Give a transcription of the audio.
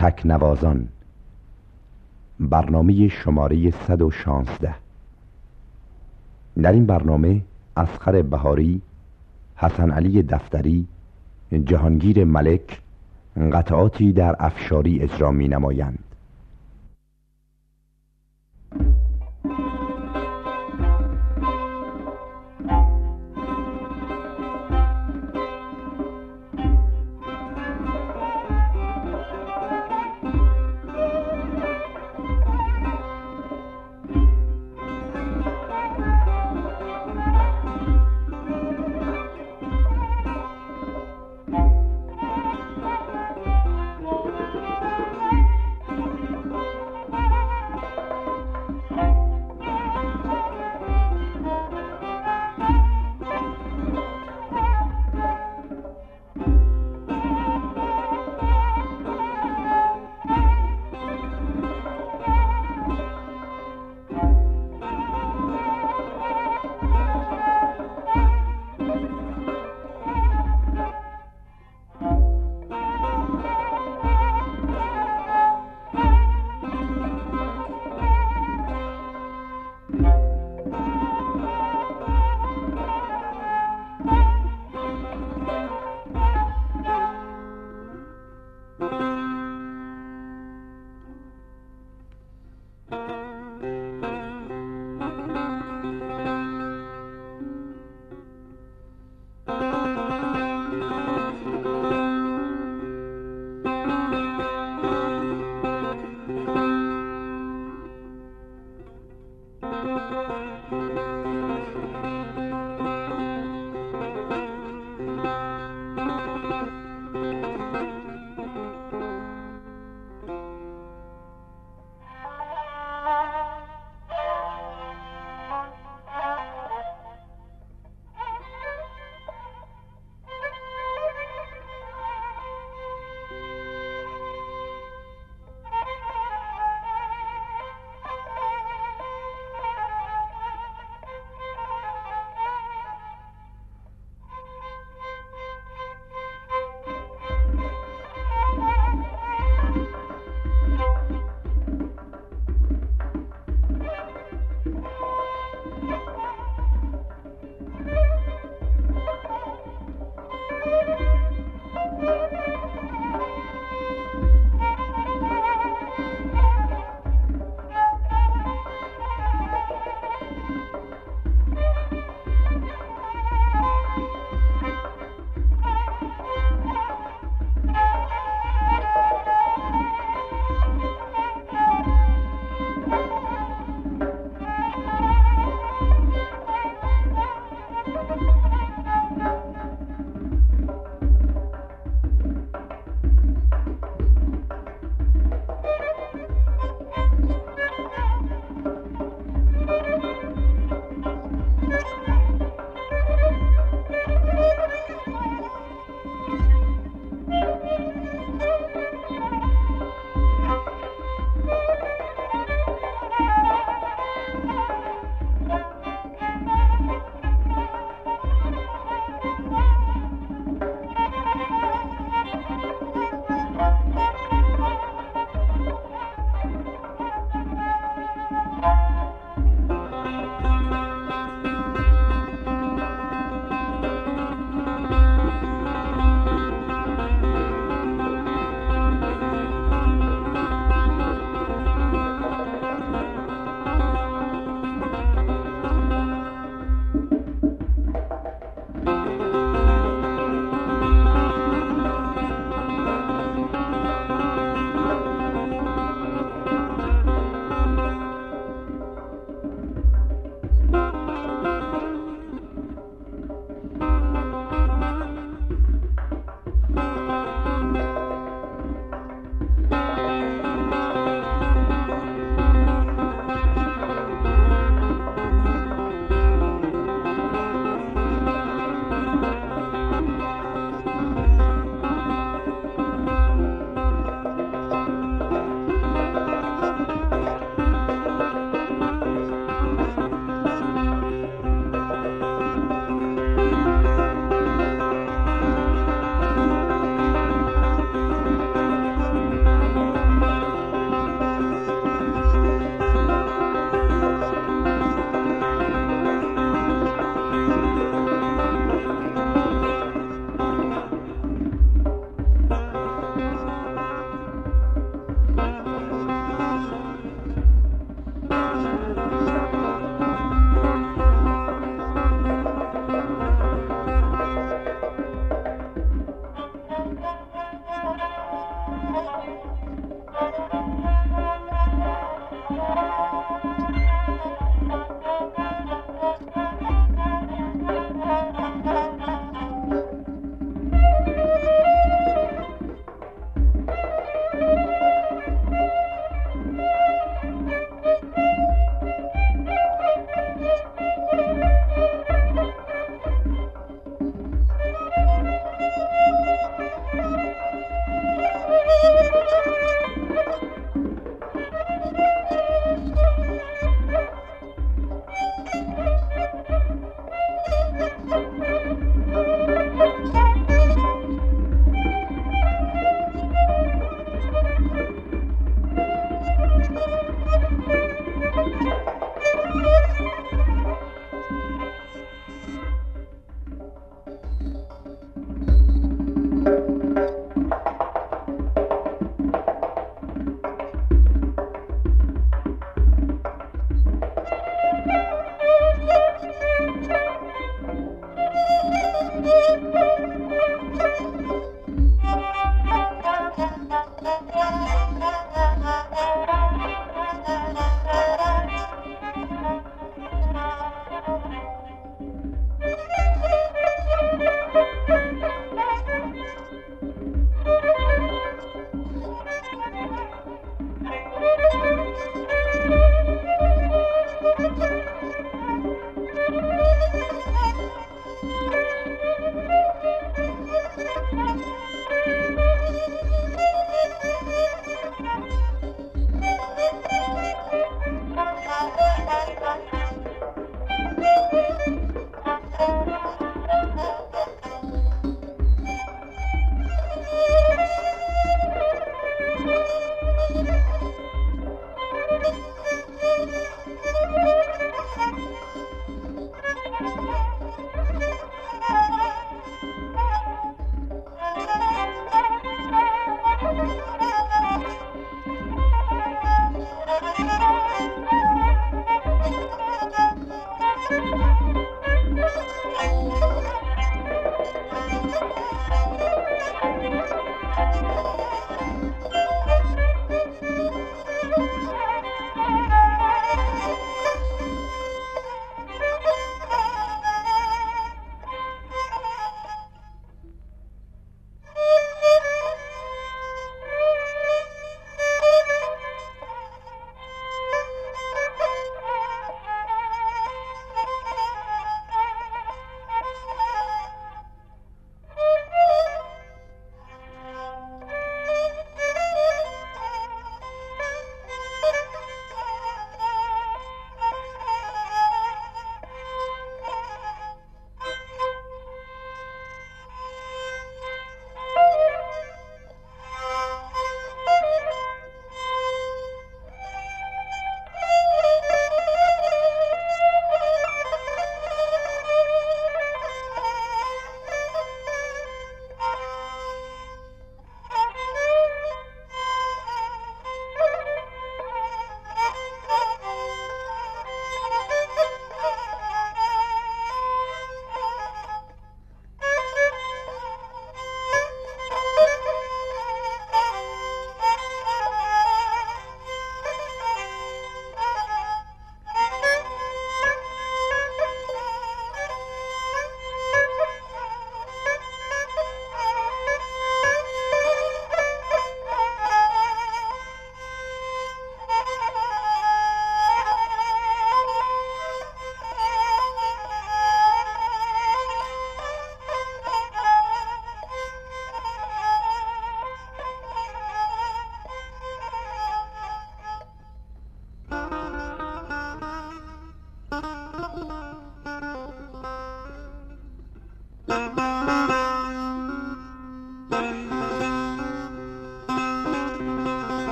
تکنوازان. برنامه شماره 116 در این برنامه اسخر بهاری حسن علی دفتری جهانگیر ملک قطعاتی در افشاری اجرا می نمایند Thank you.